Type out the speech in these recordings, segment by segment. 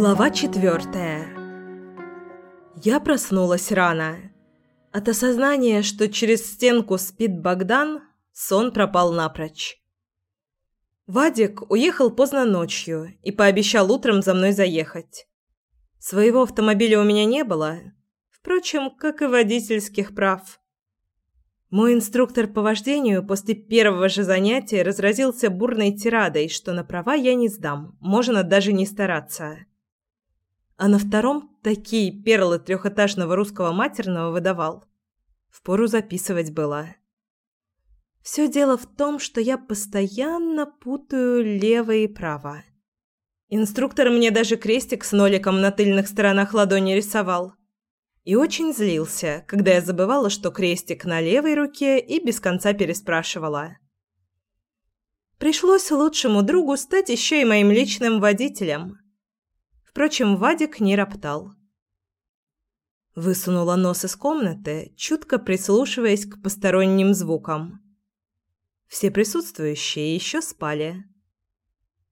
Глава четвертая. Я проснулась рано. От осознания, что через стенку спит Богдан, сон пропал напрочь. Вадик уехал поздно ночью и пообещал утром за мной заехать. Своего автомобиля у меня не было, впрочем, как и водительских прав. Мой инструктор по вождению после первого же занятия разразился бурной тирадой, что на права я не сдам, можно даже не стараться а на втором такие перлы трехэтажного русского матерного выдавал. Впору записывать было. Все дело в том, что я постоянно путаю лево и право. Инструктор мне даже крестик с ноликом на тыльных сторонах ладони рисовал. И очень злился, когда я забывала, что крестик на левой руке и без конца переспрашивала. Пришлось лучшему другу стать еще и моим личным водителем. Впрочем, Вадик не роптал. Высунула нос из комнаты, чутко прислушиваясь к посторонним звукам. Все присутствующие еще спали.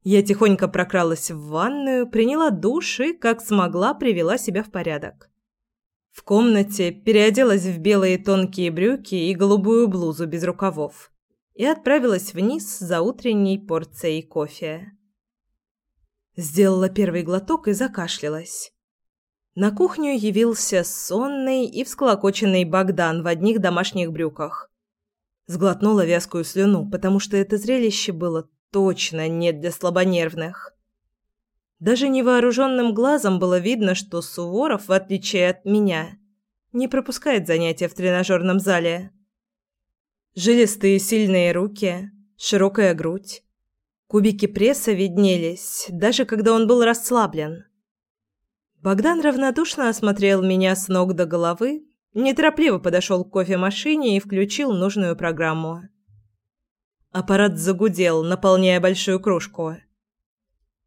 Я тихонько прокралась в ванную, приняла душ и, как смогла, привела себя в порядок. В комнате переоделась в белые тонкие брюки и голубую блузу без рукавов и отправилась вниз за утренней порцией кофе. Сделала первый глоток и закашлялась. На кухню явился сонный и всклокоченный Богдан в одних домашних брюках. Сглотнула вязкую слюну, потому что это зрелище было точно не для слабонервных. Даже невооруженным глазом было видно, что Суворов, в отличие от меня, не пропускает занятия в тренажерном зале. Жилистые сильные руки, широкая грудь, Кубики пресса виднелись, даже когда он был расслаблен. Богдан равнодушно осмотрел меня с ног до головы, неторопливо подошел к кофемашине и включил нужную программу. Аппарат загудел, наполняя большую кружку.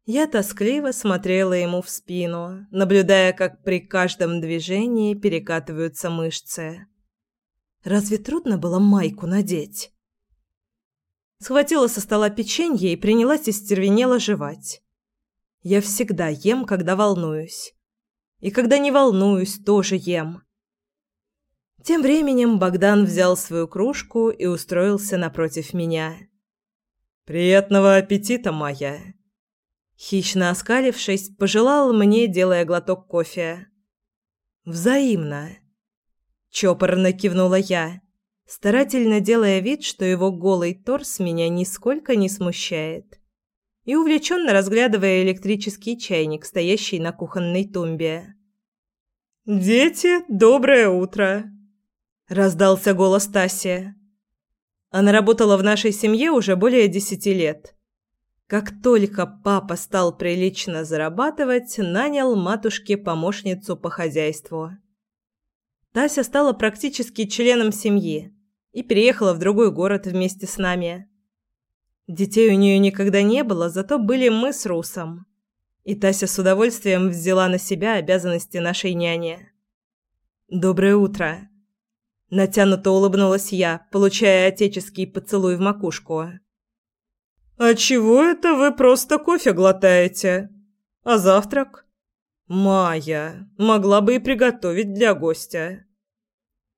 Я тоскливо смотрела ему в спину, наблюдая, как при каждом движении перекатываются мышцы. Разве трудно было майку надеть? Схватила со стола печенье и принялась истервенело жевать. Я всегда ем, когда волнуюсь. И когда не волнуюсь, тоже ем. Тем временем Богдан взял свою кружку и устроился напротив меня. «Приятного аппетита, Майя!» Хищно оскалившись, пожелал мне, делая глоток кофе. «Взаимно!» Чопорно кивнула я старательно делая вид, что его голый торс меня нисколько не смущает, и увлеченно разглядывая электрический чайник, стоящий на кухонной тумбе. «Дети, доброе утро!» – раздался голос Таси. Она работала в нашей семье уже более десяти лет. Как только папа стал прилично зарабатывать, нанял матушке помощницу по хозяйству. Тася стала практически членом семьи и переехала в другой город вместе с нами. Детей у нее никогда не было, зато были мы с Русом. И Тася с удовольствием взяла на себя обязанности нашей няни. «Доброе утро!» Натянуто улыбнулась я, получая отеческий поцелуй в макушку. «А чего это вы просто кофе глотаете? А завтрак?» «Майя, могла бы и приготовить для гостя».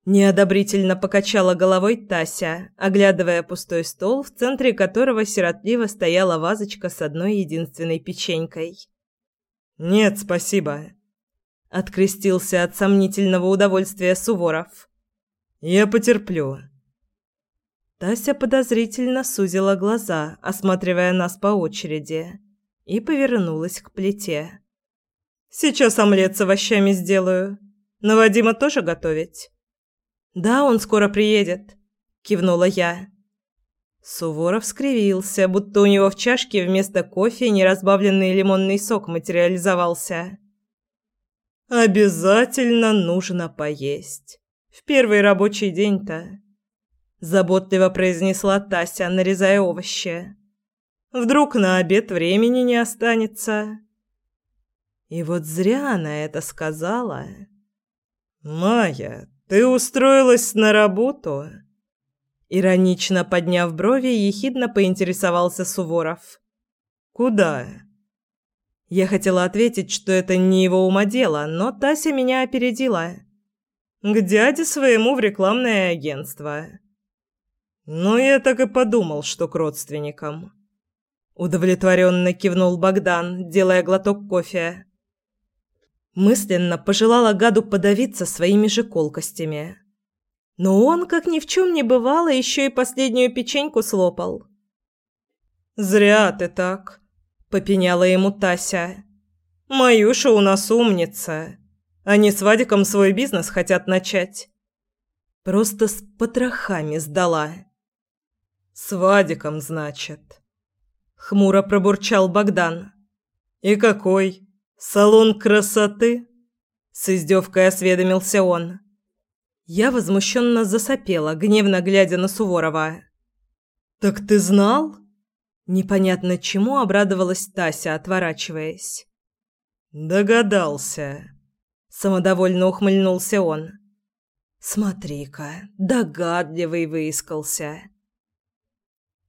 Неодобрительно покачала головой Тася, оглядывая пустой стол, в центре которого сиротливо стояла вазочка с одной единственной печенькой. «Нет, спасибо», — открестился от сомнительного удовольствия Суворов. «Я потерплю». Тася подозрительно сузила глаза, осматривая нас по очереди, и повернулась к плите. «Сейчас омлет с овощами сделаю. На Вадима тоже готовить?» «Да, он скоро приедет», – кивнула я. Суворов скривился, будто у него в чашке вместо кофе неразбавленный лимонный сок материализовался. «Обязательно нужно поесть. В первый рабочий день-то», – заботливо произнесла Тася, нарезая овощи. «Вдруг на обед времени не останется?» И вот зря она это сказала. «Майя, «Ты устроилась на работу?» Иронично подняв брови, ехидно поинтересовался Суворов. «Куда?» Я хотела ответить, что это не его ума дело, но Тася меня опередила. К дяде своему в рекламное агентство. Ну, я так и подумал, что к родственникам. Удовлетворенно кивнул Богдан, делая глоток кофе. Мысленно пожелала гаду подавиться своими же колкостями. Но он, как ни в чем не бывало, еще и последнюю печеньку слопал. «Зря ты так», — попеняла ему Тася. «Маюша у нас умница. Они с Вадиком свой бизнес хотят начать». Просто с потрохами сдала. «С Вадиком, значит», — хмуро пробурчал Богдан. «И какой? Салон красоты?» С издевкой осведомился он. Я возмущенно засопела, гневно глядя на Суворова. «Так ты знал?» Непонятно чему обрадовалась Тася, отворачиваясь. «Догадался», — самодовольно ухмыльнулся он. «Смотри-ка, догадливый выискался».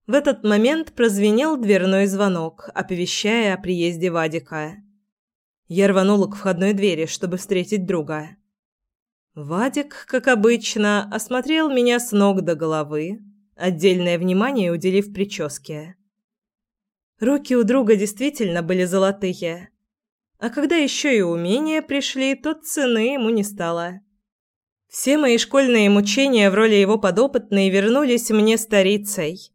В этот момент прозвенел дверной звонок, оповещая о приезде Вадика. Я рванула к входной двери, чтобы встретить друга. Вадик, как обычно, осмотрел меня с ног до головы, отдельное внимание уделив прическе. Руки у друга действительно были золотые. А когда еще и умения пришли, то цены ему не стало. Все мои школьные мучения в роли его подопытной вернулись мне старицей.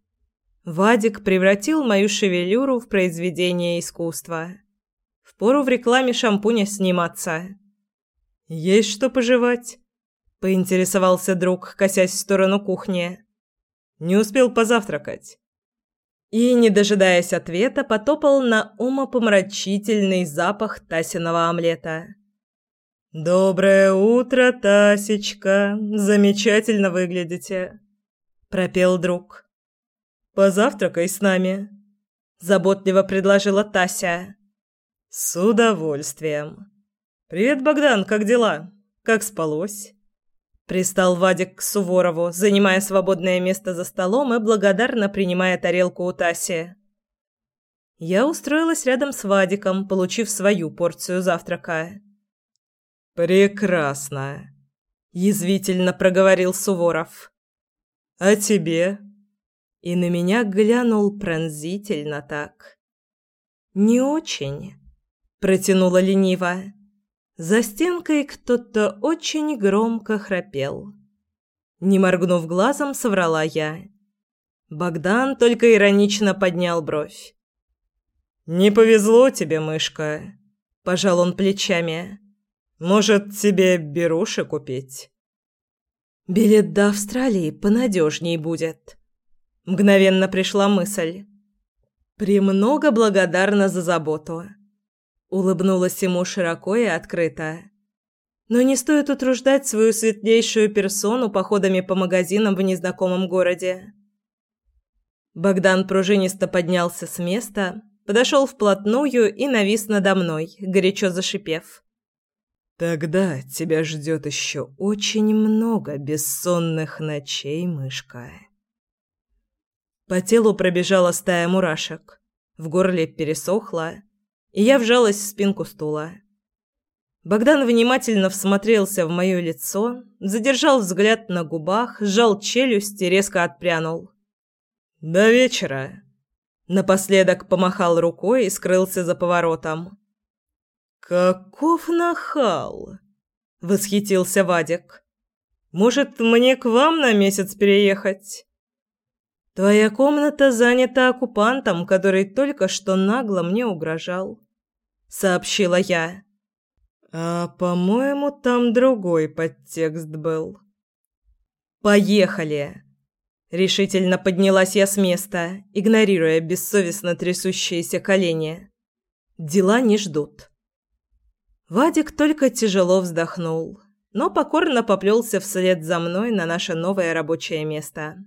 Вадик превратил мою шевелюру в произведение искусства. Впору в рекламе шампуня сниматься. «Есть что пожевать?» – поинтересовался друг, косясь в сторону кухни. «Не успел позавтракать» и, не дожидаясь ответа, потопал на умопомрачительный запах Тасиного омлета. «Доброе утро, Тасечка! Замечательно выглядите!» – пропел друг. «Позавтракай с нами», – заботливо предложила Тася. «С удовольствием. Привет, Богдан, как дела? Как спалось?» Пристал Вадик к Суворову, занимая свободное место за столом и благодарно принимая тарелку у Таси. Я устроилась рядом с Вадиком, получив свою порцию завтрака. «Прекрасно», – язвительно проговорил Суворов. «А тебе?» И на меня глянул пронзительно так. «Не очень», – протянула лениво. За стенкой кто-то очень громко храпел. Не моргнув глазом, соврала я. Богдан только иронично поднял бровь. «Не повезло тебе, мышка», – пожал он плечами. «Может, тебе беруши купить?» «Билет до Австралии понадежней будет». Мгновенно пришла мысль. «Премного благодарна за заботу». Улыбнулась ему широко и открыто. Но не стоит утруждать свою светлейшую персону походами по магазинам в незнакомом городе. Богдан пружинисто поднялся с места, подошел вплотную и навис надо мной, горячо зашипев. «Тогда тебя ждет еще очень много бессонных ночей, мышка». По телу пробежала стая мурашек, в горле пересохло, и я вжалась в спинку стула. Богдан внимательно всмотрелся в мое лицо, задержал взгляд на губах, сжал челюсть и резко отпрянул. «До вечера!» Напоследок помахал рукой и скрылся за поворотом. «Каков нахал!» — восхитился Вадик. «Может, мне к вам на месяц переехать?» Твоя комната занята оккупантом, который только что нагло мне угрожал, сообщила я. А, по-моему, там другой подтекст был. Поехали. Решительно поднялась я с места, игнорируя бессовестно трясущиеся колени. Дела не ждут. Вадик только тяжело вздохнул, но покорно поплелся вслед за мной на наше новое рабочее место.